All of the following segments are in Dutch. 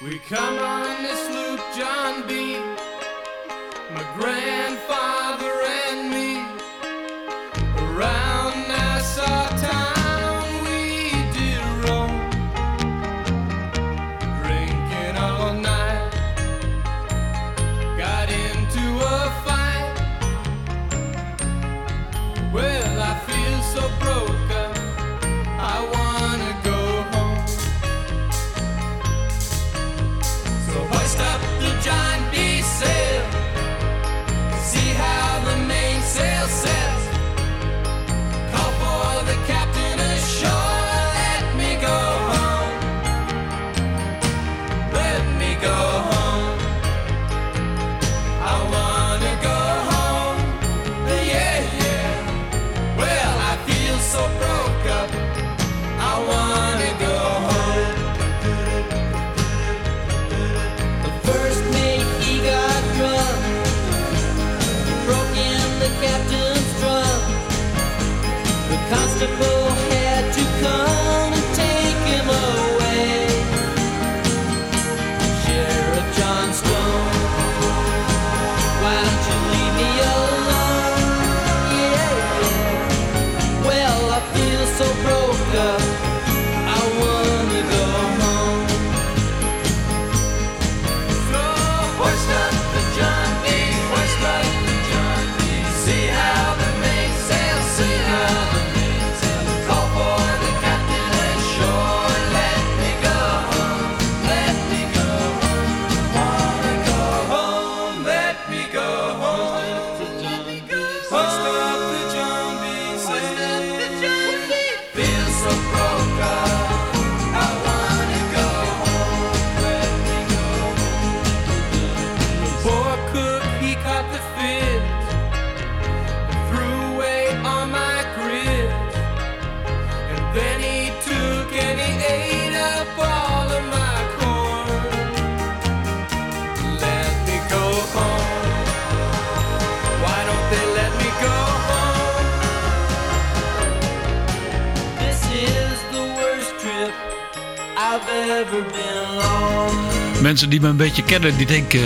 We come on this loop, John B. My grandfather. mensen die me een beetje kennen, die denken...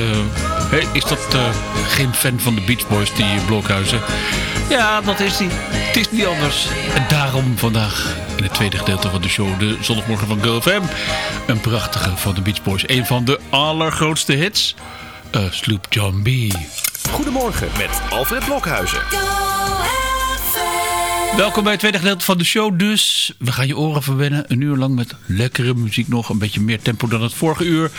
Hey, is dat eh, geen fan van de Beach Boys, die Blokhuizen? Ja, dat is die. Het is niet anders. En daarom vandaag in het tweede gedeelte van de show... de zondagmorgen van Girl FM. Een prachtige van de Beach Boys. Een van de allergrootste hits. Eh, Sloop John B. Goedemorgen met Alfred Blokhuizen. Welkom bij het tweede gedeelte van de show dus. We gaan je oren verwennen. Een uur lang met lekkere muziek nog. Een beetje meer tempo dan het vorige uur.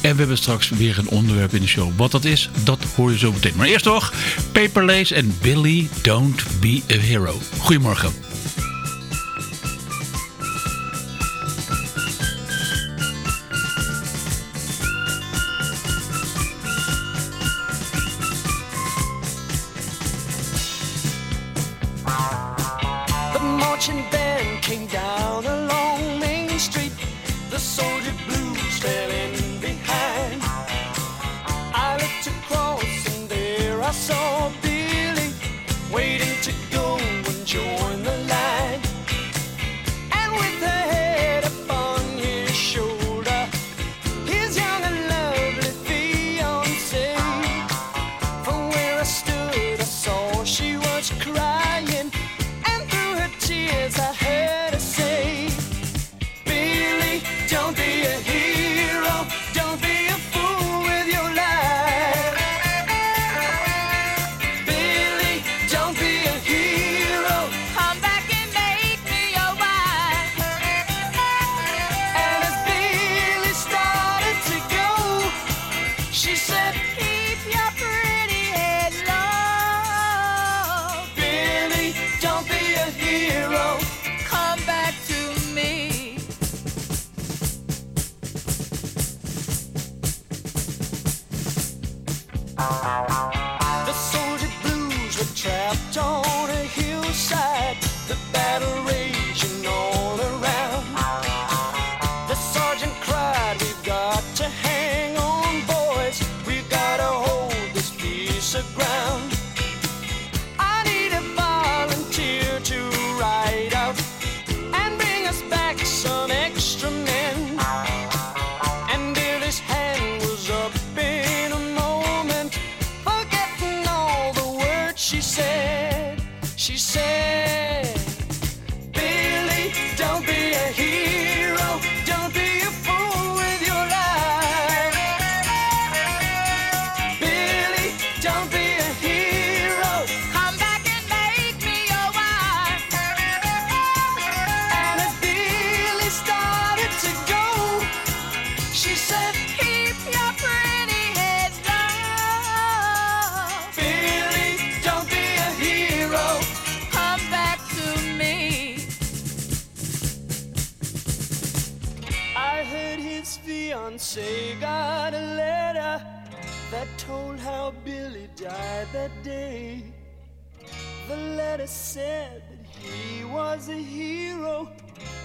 En we hebben straks weer een onderwerp in de show. Wat dat is, dat hoor je zo meteen. Maar eerst nog Paperlace en Billy Don't Be a Hero. Goedemorgen. once I got a letter that told how Billy died that day. The letter said that he was a hero.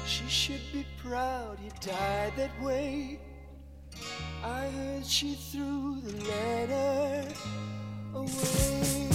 She should be proud he died that way. I heard she threw the letter away.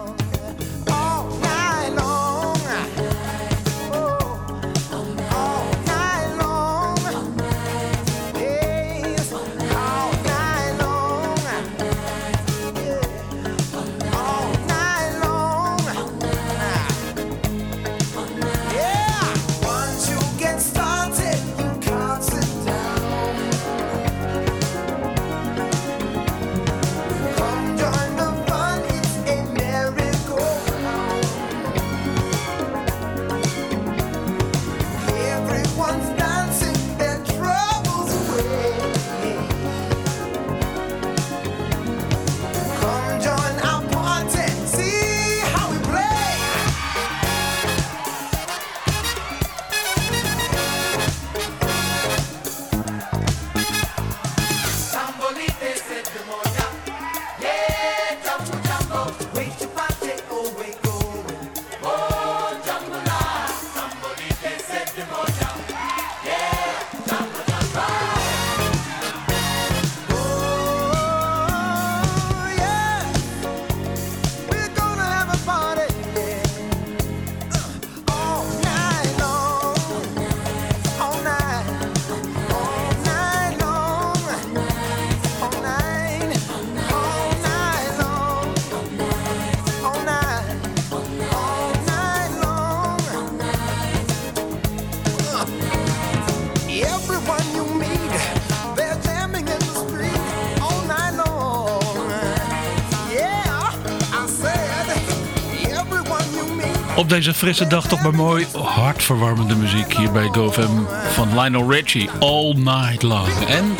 deze frisse dag toch maar mooi hartverwarmende muziek hier bij GoFam van Lionel Richie. All Night Long. En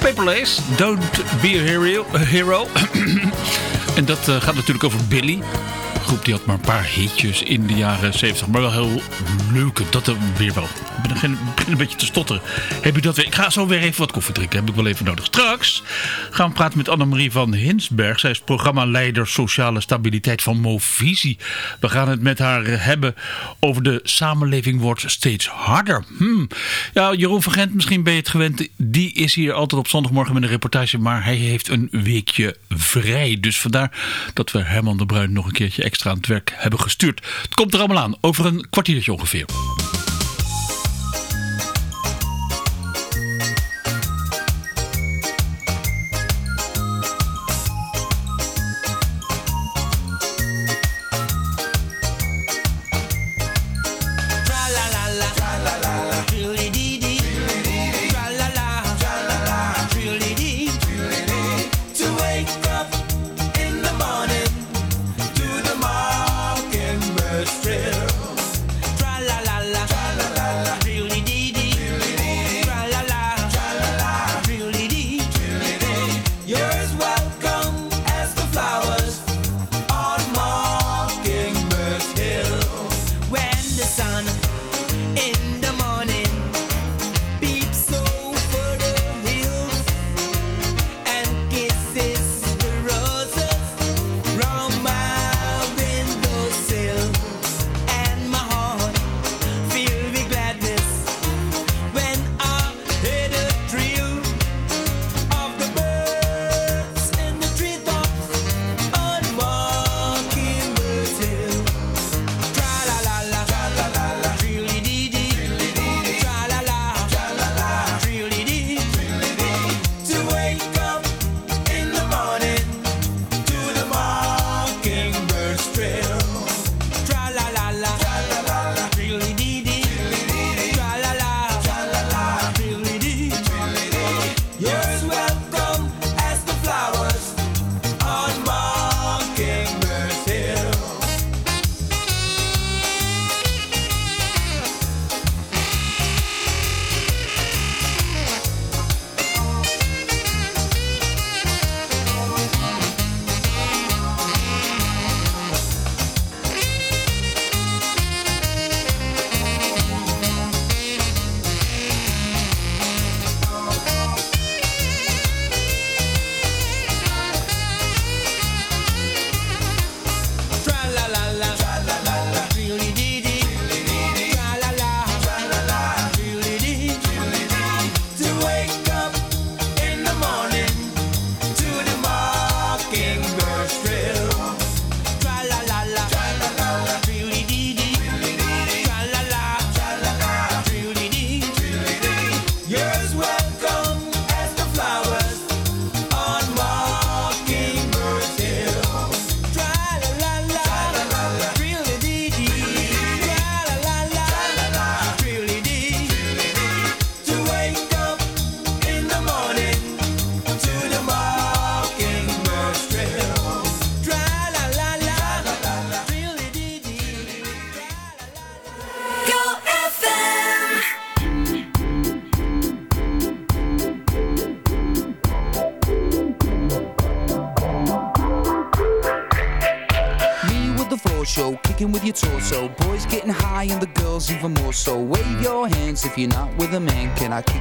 Paperlace, Don't Be a Hero. En dat eh, gaat natuurlijk over Billy. Groep die had maar een paar hitjes in de jaren 70. Maar wel heel leuke, dat er weer wel begin, begin een beetje te stotteren. Heb u dat weer? Ik ga zo weer even wat koffie drinken. Heb ik wel even nodig. Straks gaan we praten met Annemarie van Hinsberg. Zij is programmaleider Sociale Stabiliteit van Movisie. We gaan het met haar hebben over de samenleving wordt steeds harder. Hmm. Ja, Jeroen van Gent, misschien ben je het gewend. Die is hier altijd op zondagmorgen met een reportage. Maar hij heeft een weekje vrij. Dus vandaar dat we Herman de Bruin nog een keertje extra aan het werk hebben gestuurd. Het komt er allemaal aan. Over een kwartiertje ongeveer.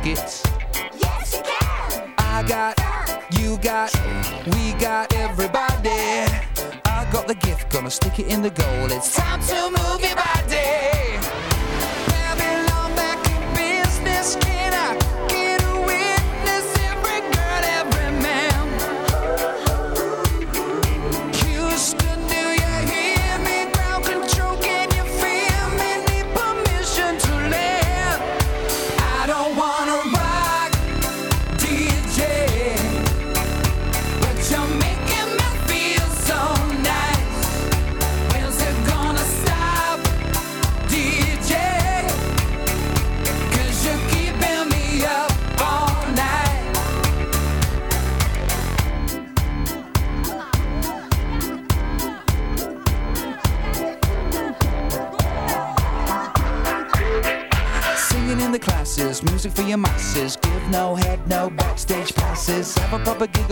It's.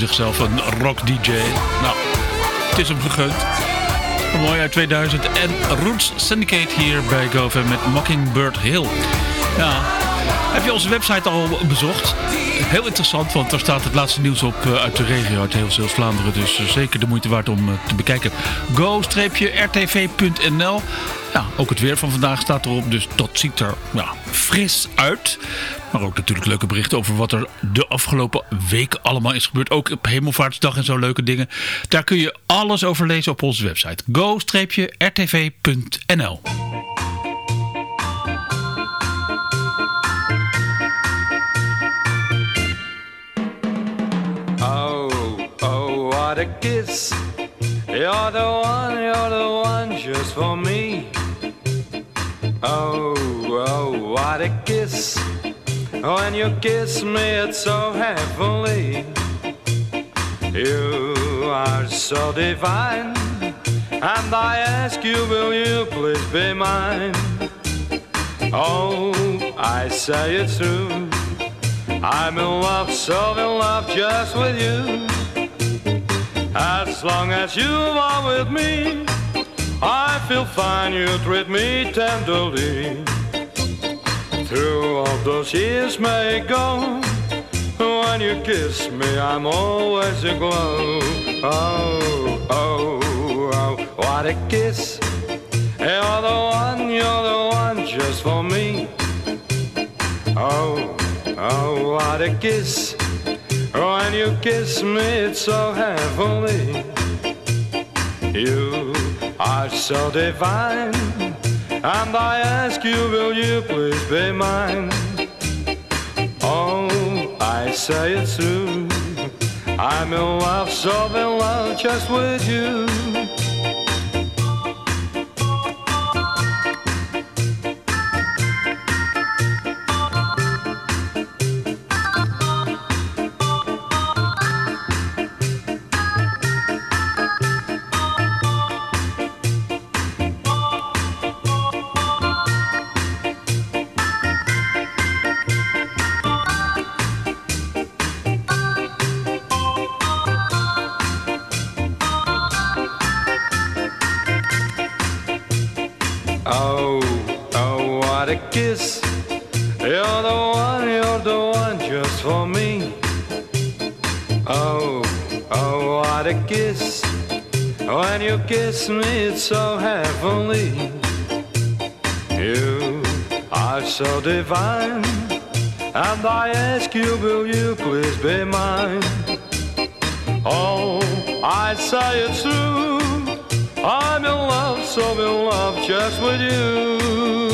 Zichzelf een rock DJ. Nou, het is hem gegund. Mooi uit 2000. En Roots Syndicate hier bij GoFam met Mockingbird Hill. Ja, heb je onze website al bezocht? Heel interessant, want daar staat het laatste nieuws op eh, uit de regio, uit heel Zeeuws-Vlaanderen. Dus eh, zeker de moeite waard om eh, te bekijken. go-rtv.nl Ja, ook het weer van vandaag staat erop, dus dat ziet er ja, fris uit. Maar ook natuurlijk leuke berichten over wat er de afgelopen week allemaal is gebeurd. Ook op Hemelvaartsdag en zo leuke dingen. Daar kun je alles over lezen op onze website. go-rtv.nl Oh, oh, what a kiss. You're the one, you're the one just for me. Oh, oh, what a. Oh, when you kiss me, it's so heavenly. You are so divine. And I ask you, will you please be mine? Oh, I say it's true. I'm in love, so in love just with you. As long as you are with me, I feel fine, you treat me tenderly. Through all those years may go, when you kiss me, I'm always aglow. Oh, oh, oh, what a kiss. You're the one, you're the one just for me. Oh, oh, what a kiss. When you kiss me, it's so heavenly. You are so divine. And I ask you, will you please be mine? Oh, I say it's true. I'm in love, so in love just with you. You're the one, you're the one just for me. Oh, oh, what a kiss. When you kiss me, it's so heavenly. You are so divine. And I ask you, will you please be mine? Oh, I say it's true. I'm in love, so in love just with you.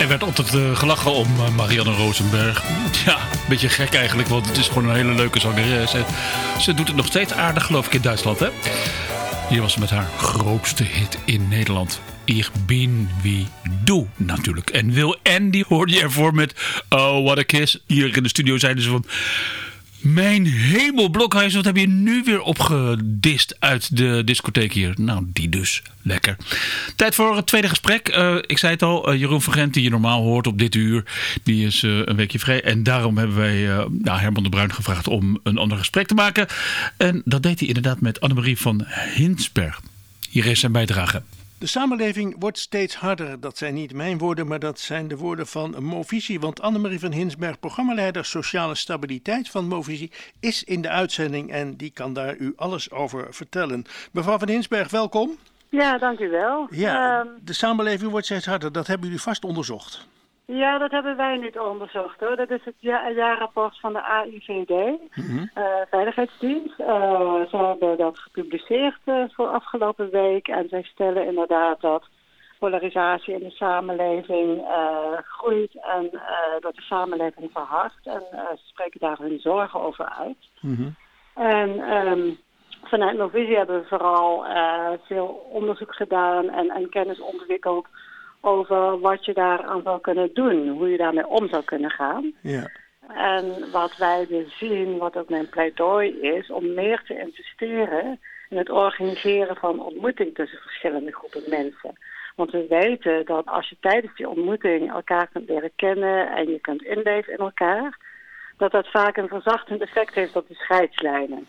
Er werd altijd eh, gelachen om eh, Marianne Rosenberg. Ja, een beetje gek eigenlijk, want het is gewoon een hele leuke zangeres. Ze doet het nog steeds aardig, geloof ik, in Duitsland, hè? Hier was ze met haar grootste hit in Nederland. Ich bin wie du, natuurlijk. En Wil die hoorde je ervoor met Oh, what a kiss. Hier in de studio zeiden ze van... Mijn hemel, Blokhuis, wat heb je nu weer opgedist uit de discotheek hier? Nou, die dus. Lekker. Tijd voor het tweede gesprek. Eh, ik zei het al, eh, Jeroen van Gent, die je normaal hoort op dit uur, die is eh, een weekje vrij. En daarom hebben wij nou, Herman de Bruin gevraagd om een ander gesprek te maken. En dat deed hij inderdaad met Annemarie van Hinsberg. Hier is zijn bijdrage. De samenleving wordt steeds harder. Dat zijn niet mijn woorden, maar dat zijn de woorden van Movisie. Want Annemarie van Hinsberg, programmaleider Sociale Stabiliteit van Movisie, is in de uitzending en die kan daar u alles over vertellen. Mevrouw van Hinsberg, welkom. Ja, dank u wel. Ja, Ehm, de samenleving wordt steeds harder. Dat hebben jullie vast onderzocht. Ja, dat hebben wij niet onderzocht hoor. Dat is het ja jaarrapport van de AIVD, eh, Veiligheidsdienst. Eh, ze hebben dat gepubliceerd eh, voor afgelopen week. En zij stellen inderdaad dat polarisatie in de samenleving groeit en dat de samenleving verhardt. En ze spreken daar hun zorgen over uit. En ehm, vanuit Novisie hebben we vooral veel onderzoek gedaan en, en kennis ontwikkeld over wat je daaraan zou kunnen doen, hoe je daarmee om zou kunnen gaan. Ja. En wat wij dus zien, wat ook mijn pleidooi is, om meer te investeren in het organiseren van ontmoeting tussen verschillende groepen mensen. Want we weten dat als je tijdens die ontmoeting elkaar kunt leren kennen en je kunt inleven in elkaar, dat dat vaak een verzachtend effect heeft op de scheidslijnen.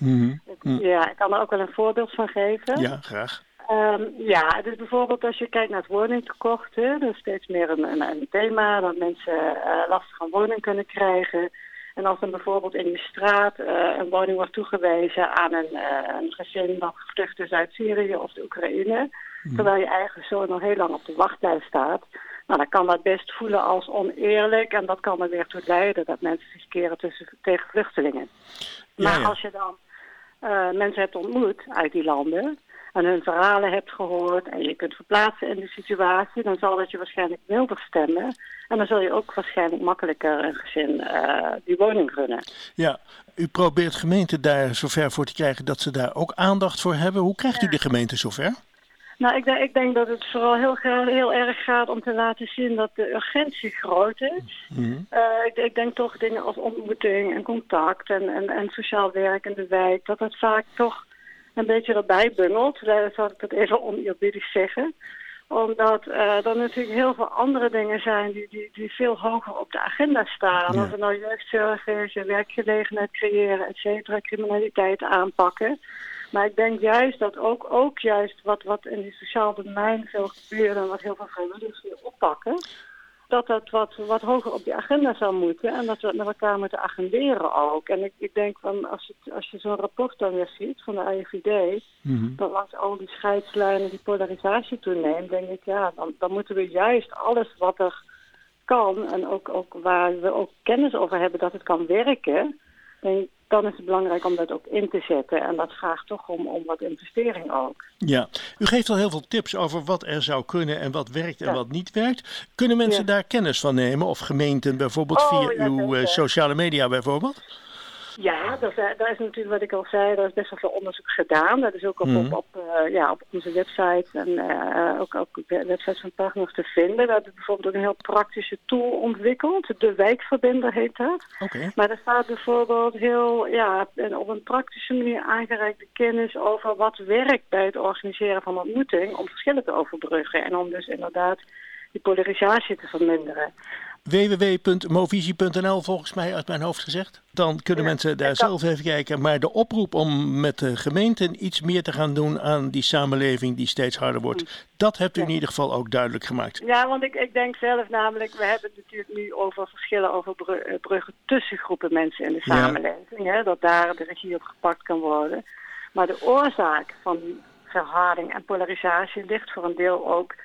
Ja, ik kan er ook wel een voorbeeld van geven. Ja, graag. Ehm, ja, dus bijvoorbeeld als je kijkt naar het woningtekort, hè, dat is steeds meer een, een, een thema dat mensen eh, lastig een woning kunnen krijgen. En als dan bijvoorbeeld in je straat eh, een woning wordt toegewezen aan een, eh, een gezin dat gevlucht is uit Syrië of de Oekraïne, terwijl je eigen zoon al heel lang op de wachtlijst staat, nou, dan kan dat best voelen als oneerlijk en dat kan er weer toe leiden dat mensen zich keren tussen, tegen vluchtelingen. Ja, Maar ja. als je dan mensen hebt ontmoet uit die landen en hun verhalen hebt gehoord en je kunt verplaatsen in de situatie, dan zal dat je waarschijnlijk milder stemmen. En dan zul je ook waarschijnlijk makkelijker een gezin eh, die woning gunnen. Ja, u probeert gemeenten daar zover voor te krijgen dat ze daar ook aandacht voor hebben. Hoe krijgt u de gemeente zover? Nou, ik denk, ik denk dat het vooral heel, heel erg gaat om te laten zien dat de urgentie groot is. Eh, ik, ik denk toch dingen als ontmoeting en contact en, en, en sociaal werk in de wijk, dat dat vaak toch een beetje erbij bungelt. Daar zal ik dat even oneerbiedig zeggen. Omdat eh er natuurlijk heel veel andere dingen zijn die, die, die veel hoger op de agenda staan. Ja. Of het nou jeugdzorg is, werkgelegenheid creëren, et cetera, criminaliteit aanpakken. Maar ik denk juist dat ook, ook juist wat, wat in die sociaal domein veel gebeurt en wat heel veel vrijwilligers weer oppakken, dat dat wat, wat hoger op die agenda zou moeten en dat we het met elkaar moeten agenderen ook. En ik, ik denk van als, het, als je zo'n rapport dan weer ziet van de AIVD, dat langs al die scheidslijnen die polarisatie toeneemt, denk ik ja, dan, dan moeten we juist alles wat er kan en ook, ook waar we ook kennis over hebben dat het kan werken, denk, dan is het belangrijk om dat ook in te zetten. En dat vraagt toch om, om wat investering ook. Ja, u geeft al heel veel tips over wat er zou kunnen en wat werkt en Ja. wat niet werkt. Kunnen mensen Ja. daar kennis van nemen? Of gemeenten bijvoorbeeld Oh, via uw eh, sociale media bijvoorbeeld? Ja, daar is, daar is natuurlijk wat ik al zei, daar is best wel veel onderzoek gedaan. Dat is ook op, Mhm. op, op, eh, ja, op onze website en eh, ook de websites van partners te vinden. We hebben bijvoorbeeld ook een heel praktische tool ontwikkeld. De wijkverbinder heet dat. Maar er staat bijvoorbeeld heel, ja, en op een praktische manier aangereikte kennis over wat werkt bij het organiseren van ontmoeting om verschillen te overbruggen en om dus inderdaad die polarisatie te verminderen. www.movisie.nl volgens mij uit mijn hoofd gezegd. Dan kunnen Ja, mensen daar zelf even kijken. Maar de oproep om met de gemeenten iets meer te gaan doen aan die samenleving die steeds harder wordt. Dat hebt u in ieder geval ook duidelijk gemaakt. Ja, want ik, ik denk zelf namelijk, we hebben het natuurlijk nu over verschillen over eh, bruggen tussen groepen mensen in de Ja. samenleving. Hè, dat daar de regie op gepakt kan worden. Maar de oorzaak van die verharding en polarisatie ligt voor een deel ook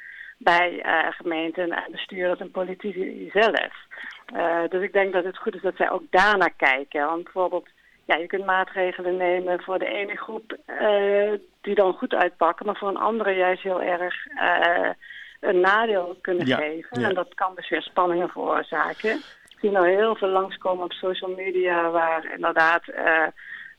bij eh, gemeenten en bestuurders en politici zelf. Eh, dus ik denk dat het goed is dat zij ook daarnaar kijken. Want bijvoorbeeld, ja, je kunt maatregelen nemen voor de ene groep eh, die dan goed uitpakken, maar voor een andere juist heel erg een nadeel kunnen Ja, geven. ja. En dat kan dus weer spanningen veroorzaken. Ik zie nou heel veel langskomen op social media waar inderdaad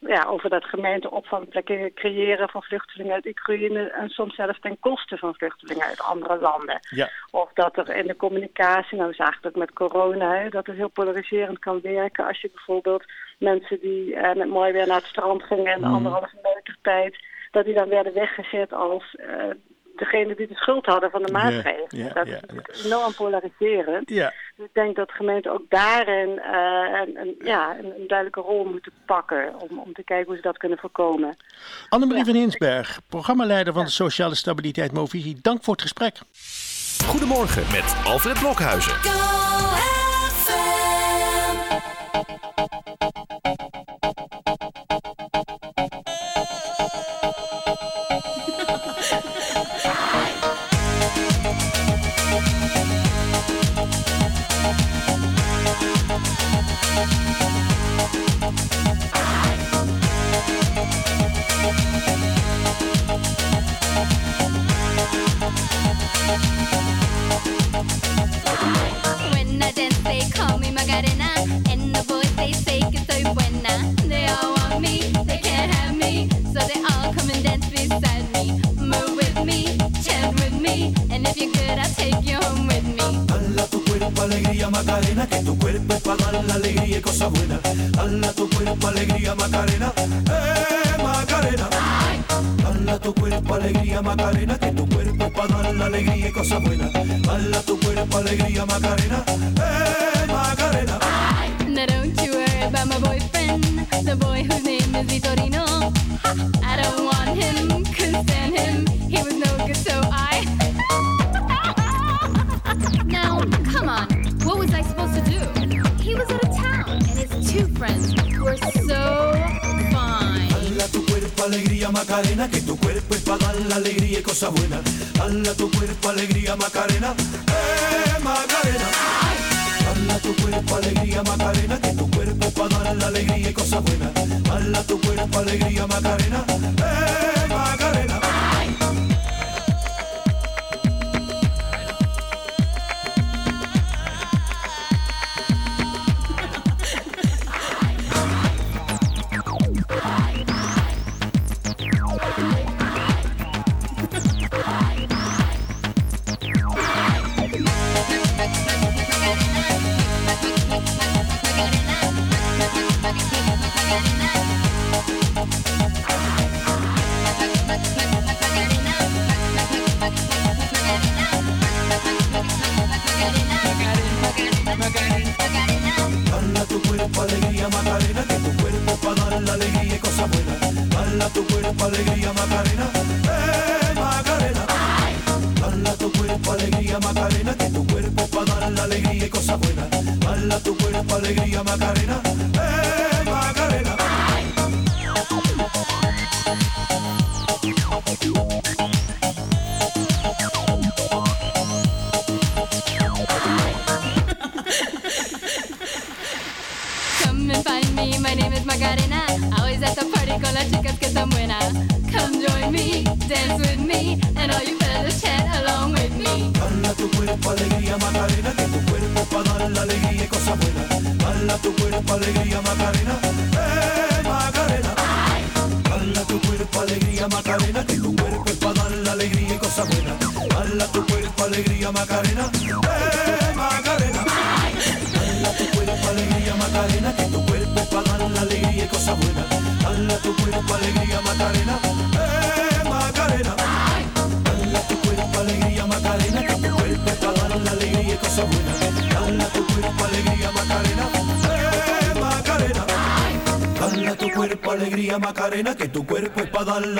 ja, over dat gemeente opvangplekken creëren van vluchtelingen uit Oekraïne en soms zelfs ten koste van vluchtelingen uit andere landen. Ja. Of dat er in de communicatie, nou we zagen het ook met corona, hè, dat het heel polariserend kan werken als je bijvoorbeeld mensen die eh, met mooi weer naar het strand gingen in de anderhalve meter tijd, dat die dan werden weggezet als eh, degene die de schuld hadden van de Ja, maatregelen. ja, dat ja, is enorm polariserend. Ja, Dus ik denk dat gemeenten ook daarin eh, een, een, ja, een, een duidelijke rol moeten pakken om, om te kijken hoe ze dat kunnen voorkomen. Annemarie van Hinsberg, programmaleider van de Sociale Stabiliteit Movisie. Dank voor het gesprek. Goedemorgen met Alfred Blokhuizen.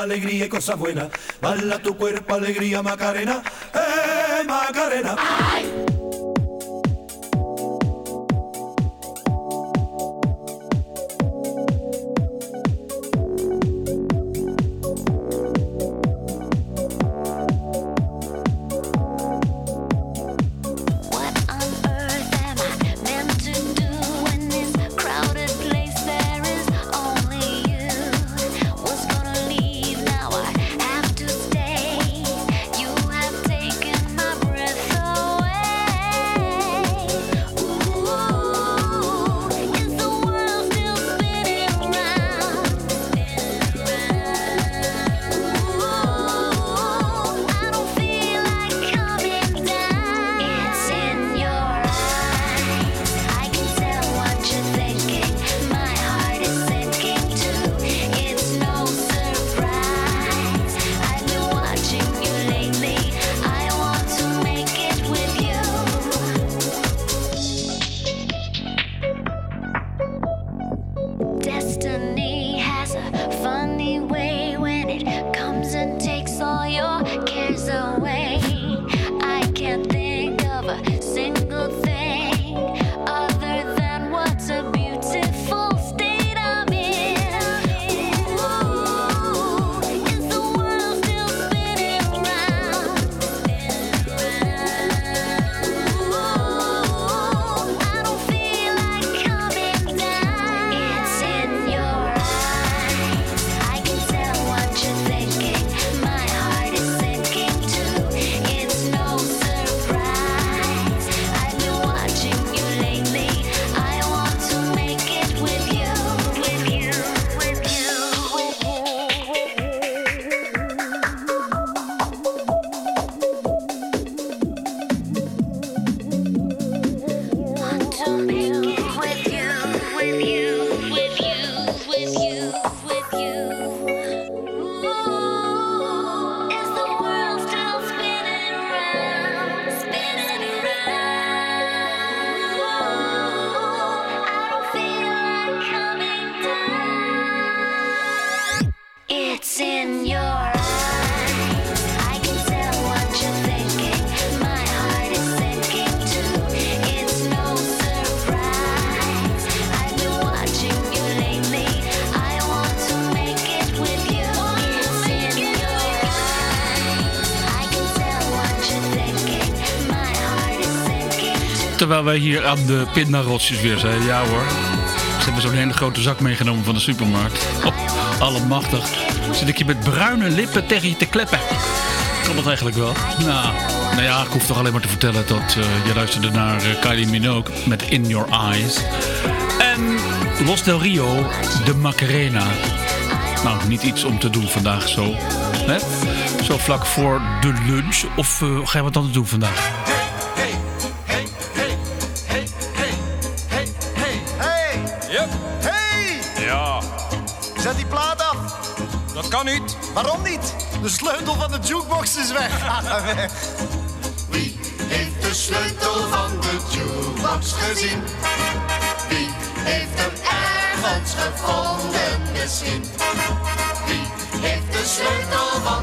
alegría y cosas buenas. Bala tu cuerpo, alegría, Macarena. ¡Eh, Macarena! ¡Ay! Wij hier aan de pindarotjes weer zijn. Ja hoor. Ze hebben zo'n hele grote zak meegenomen van de supermarkt. Oh, allemachtig. Zit ik je met bruine lippen tegen je te kleppen. Kan dat eigenlijk wel? Nou, nou ja, ik hoef toch alleen maar te vertellen dat eh, je luisterde naar eh, Kylie Minogue met In Your Eyes. En Los Del Rio, de Macarena. Nou, niet iets om te doen vandaag zo. Hè? Zo vlak voor de lunch. Of eh, ga je wat anders doen vandaag? Waarom niet? De sleutel van de jukebox is weg. Wie heeft de sleutel van de jukebox gezien? Wie heeft hem ergens gevonden misschien? Wie heeft de sleutel van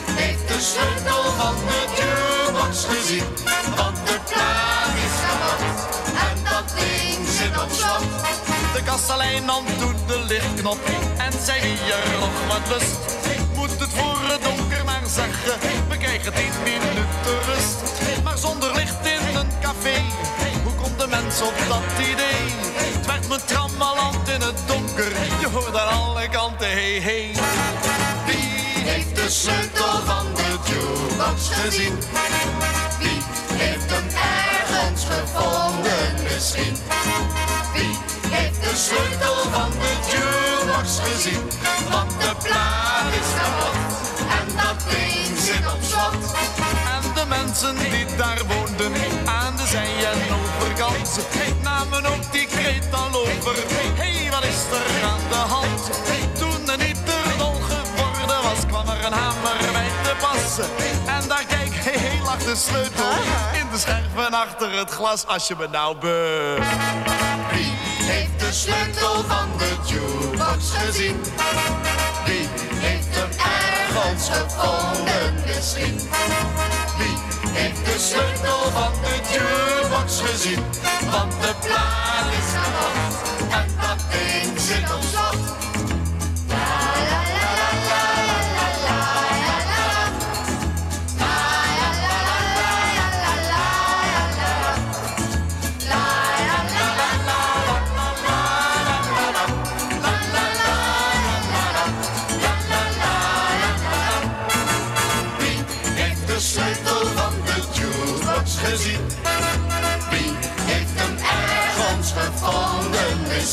sleutel van de jukebox gezien? Want de plaat is kapot en dat ding zit op slot. De kastelein toen de lichtknop en zei wie er nog wat lust. Moet het voor het donker maar zeggen, we krijgen tien minuten rust. Maar zonder licht in een café, hoe komt de mens op dat idee? Het werd me in het donker, je hoort aan alle kanten hey hey. Wie heeft de sleutel van de jukebox gezien? Wie heeft hem ergens gevonden misschien? Wie heeft de sleutel van de jukebox gezien? Want de plaat is kapot en dat ding zit op slot. En de mensen die daar woonden aan de zij- en overkant namen ook die kreet al over. hey, wat is er aan de hand? En daar kijk, hey, lag de sleutel in de scherven achter het glas. Als je me nou be... Wie heeft de sleutel van de jukebox gezien? Wie heeft hem ergens gevonden misschien? Wie heeft de sleutel van de jukebox gezien? Want de plaat is kapot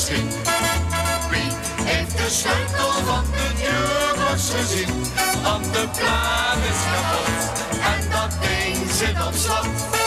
Wie heeft de sleutel van de jukebox gezien? Want de plaat is kapot en dat ding zit op slot.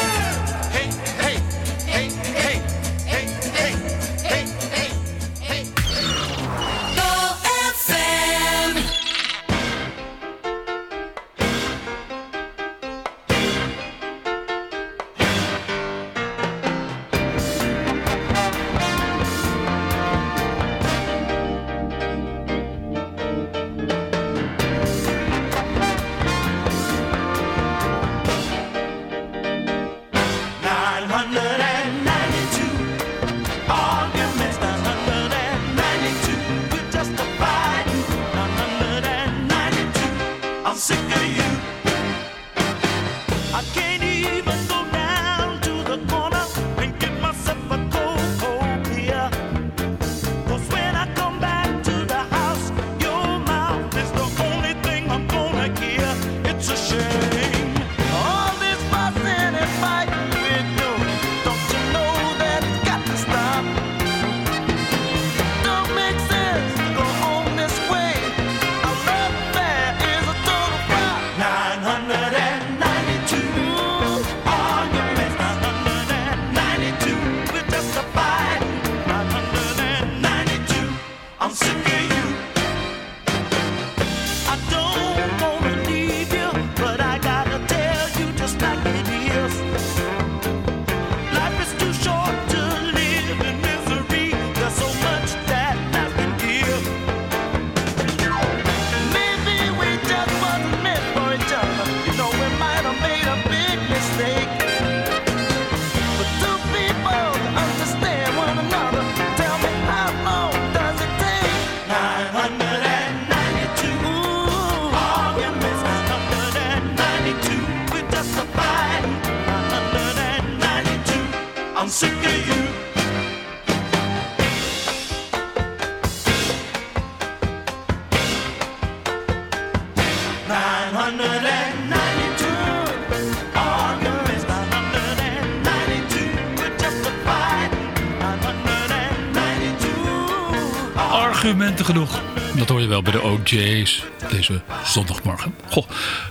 Genoeg. Dat hoor je wel bij de OJ's deze zondagmorgen. Goh,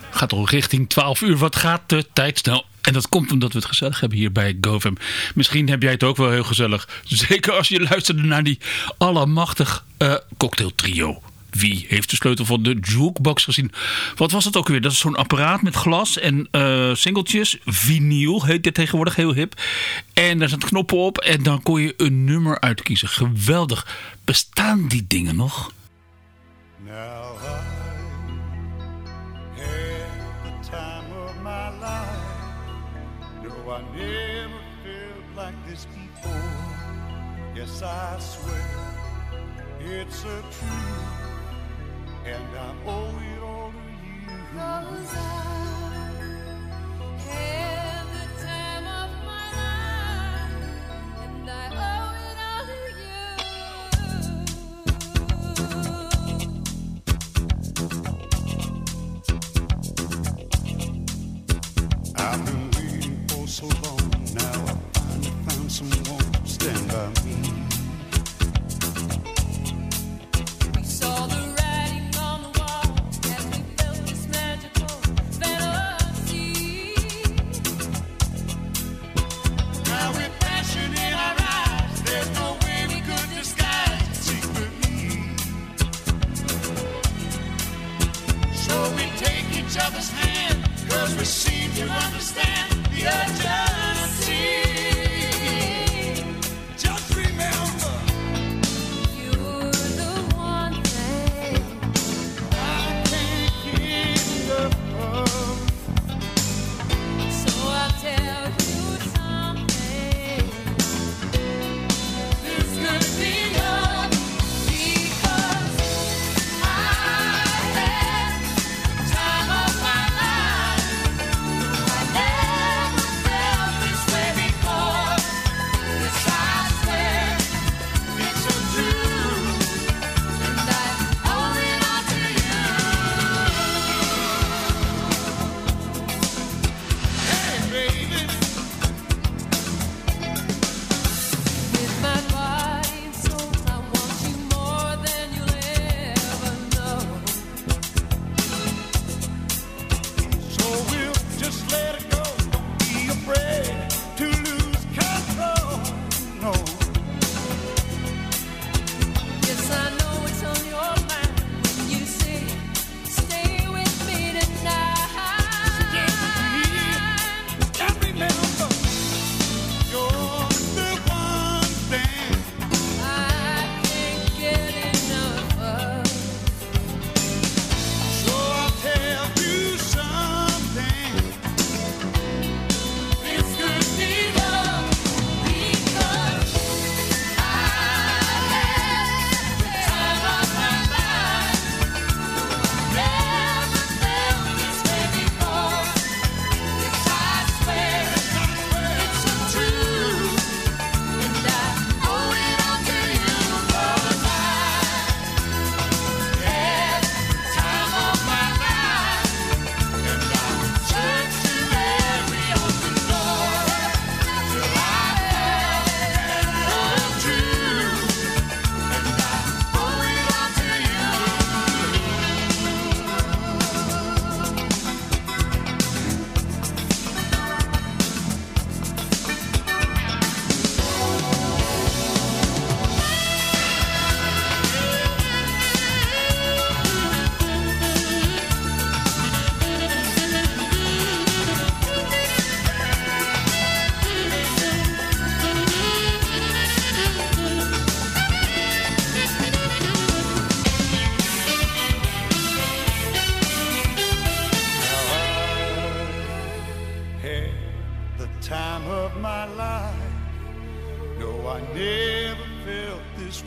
gaat al richting 12 uur. Wat gaat de tijd snel? En dat komt omdat we het gezellig hebben hier bij GoFam. Misschien heb jij het ook wel heel gezellig. Zeker als je luisterde naar die allemachtig eh cocktail trio. Wie heeft de sleutel van de jukebox gezien? Wat was het ook weer? Dat is zo'n apparaat met glas en eh singeltjes. Vinyl heet dit tegenwoordig heel hip. En daar zaten knoppen op en dan kon je een nummer uitkiezen. Geweldig. Bestaan die dingen nog? Now I time of my life. No, like this before. Yes, I swear it's a and I owe it all to you.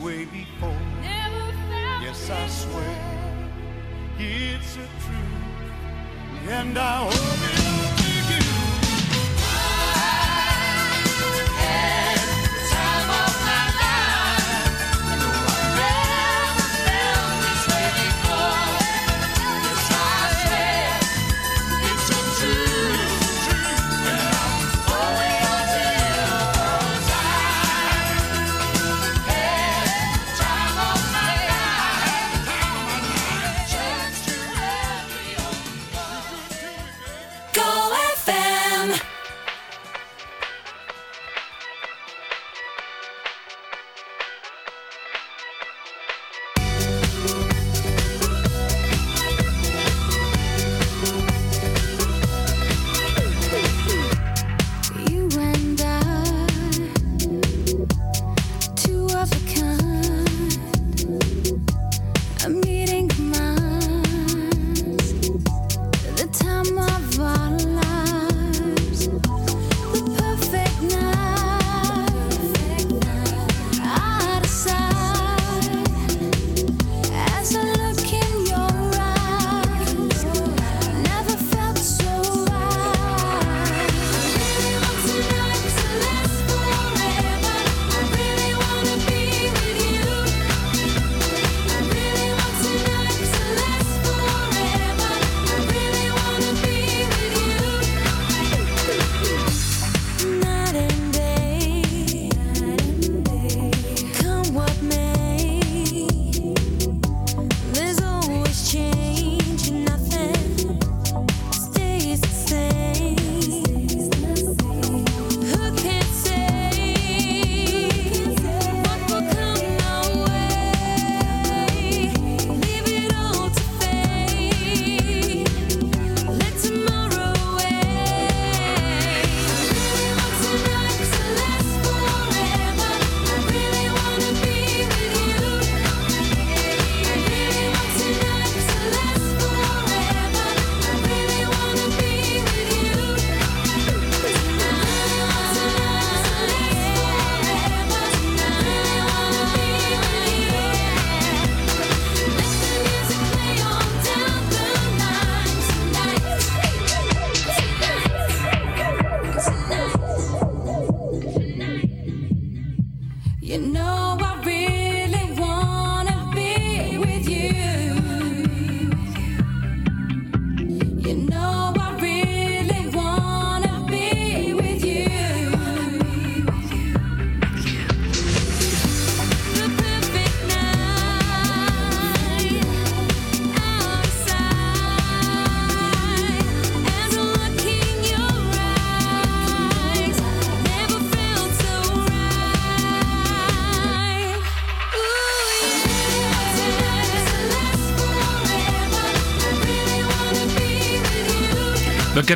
Way before. Never felt Yes, I swear way. it's a truth, and I hope it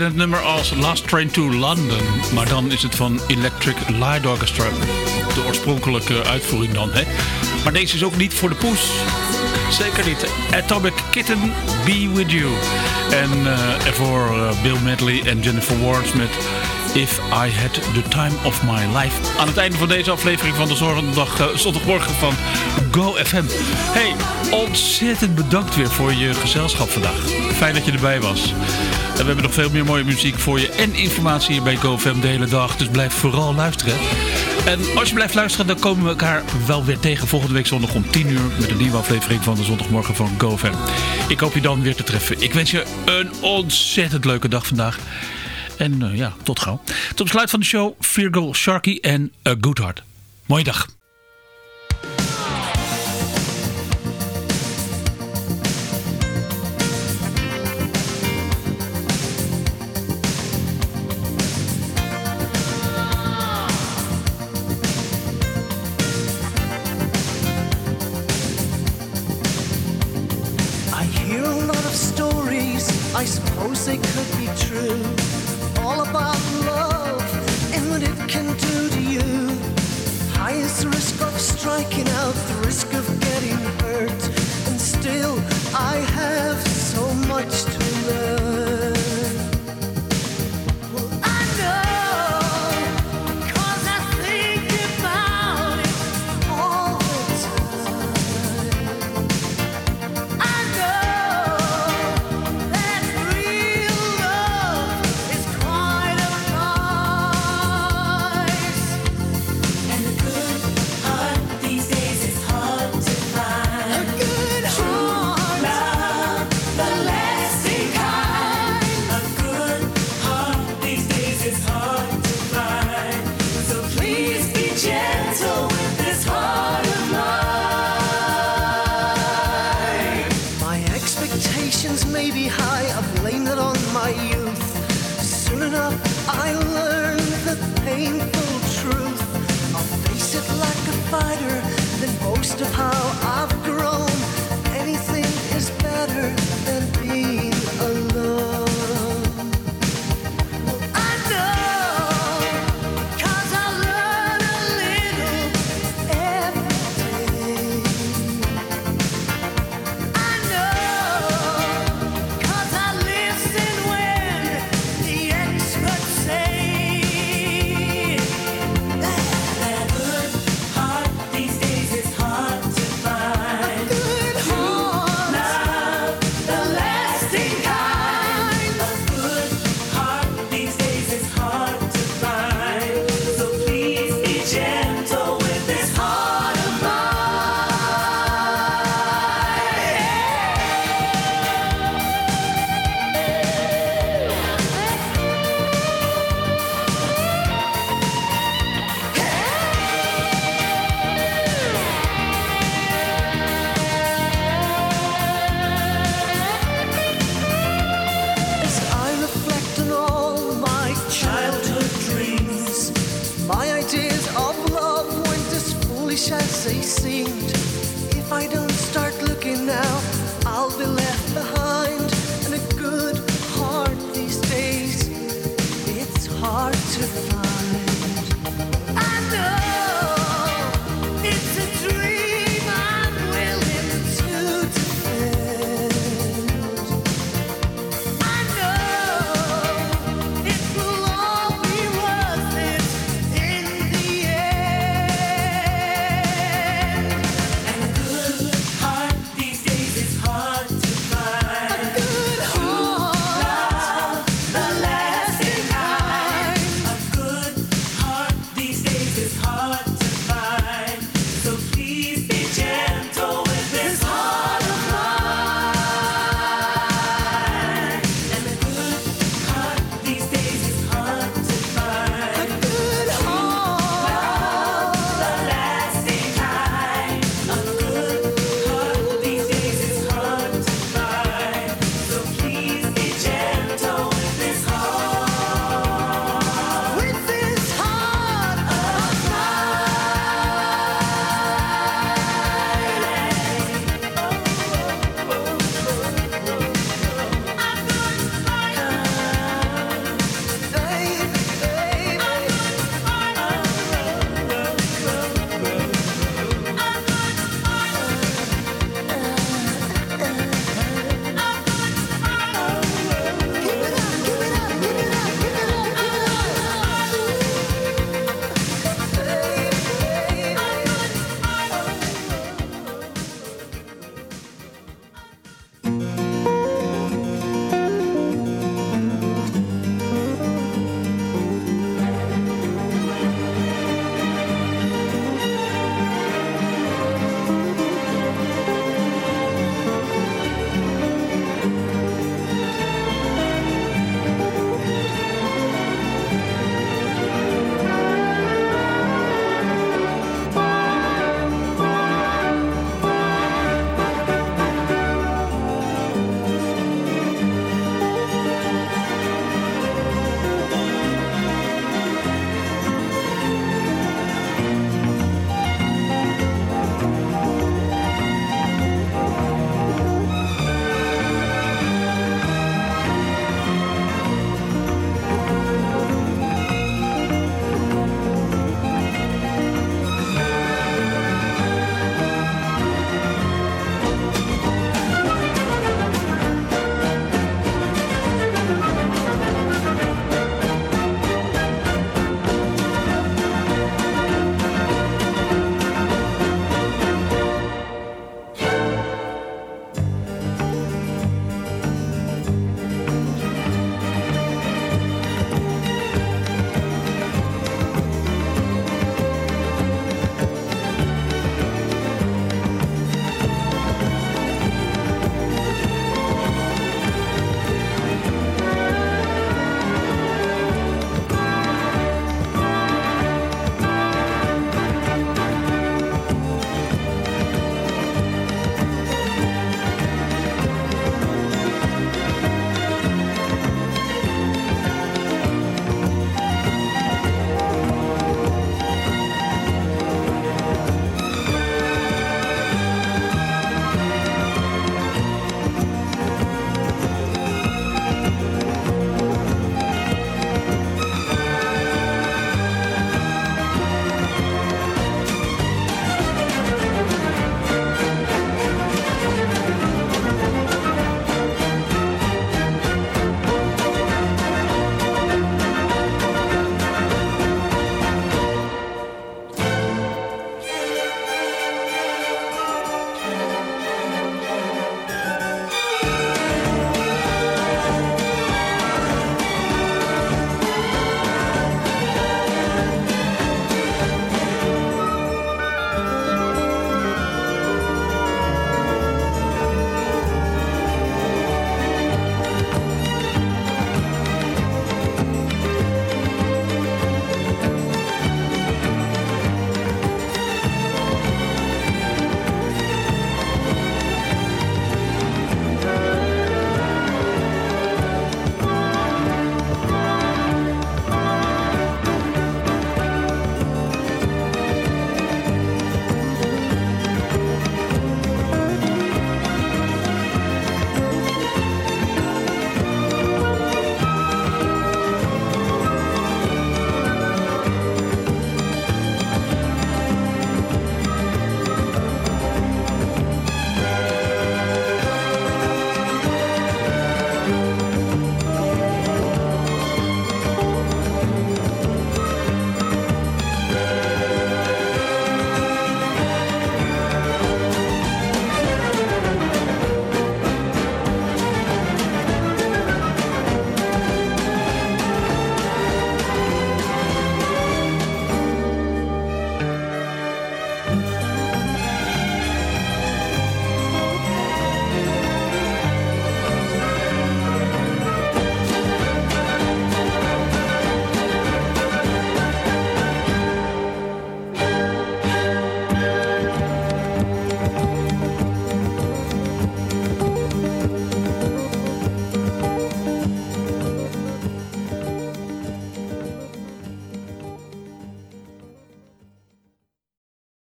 het nummer als Last Train to London, maar dan is het van Electric Light Orchestra. De oorspronkelijke uitvoering dan, hè. Maar deze is ook niet voor de poes. Zeker niet. Atomic Kitten, Be With You. En eh, ervoor eh, Bill Medley en Jennifer Warnes met If I Had The Time Of My Life. Aan het einde van deze aflevering van de zondag, eh, zondagmorgen van Go FM. Hey, ontzettend bedankt weer voor je gezelschap vandaag. Fijn dat je erbij was. En we hebben nog veel meer mooie muziek voor je en informatie hier bij GoFam de hele dag. Dus blijf vooral luisteren. En als je blijft luisteren, dan komen we elkaar wel weer tegen volgende week zondag om 10 uur met een nieuwe aflevering van de zondagmorgen van GoFam. Ik hoop je dan weer te treffen. Ik wens je een ontzettend leuke dag vandaag. En eh, ja, tot gauw. Tot besluit van de show, Virgil Sharky en A Good Heart. Mooie dag.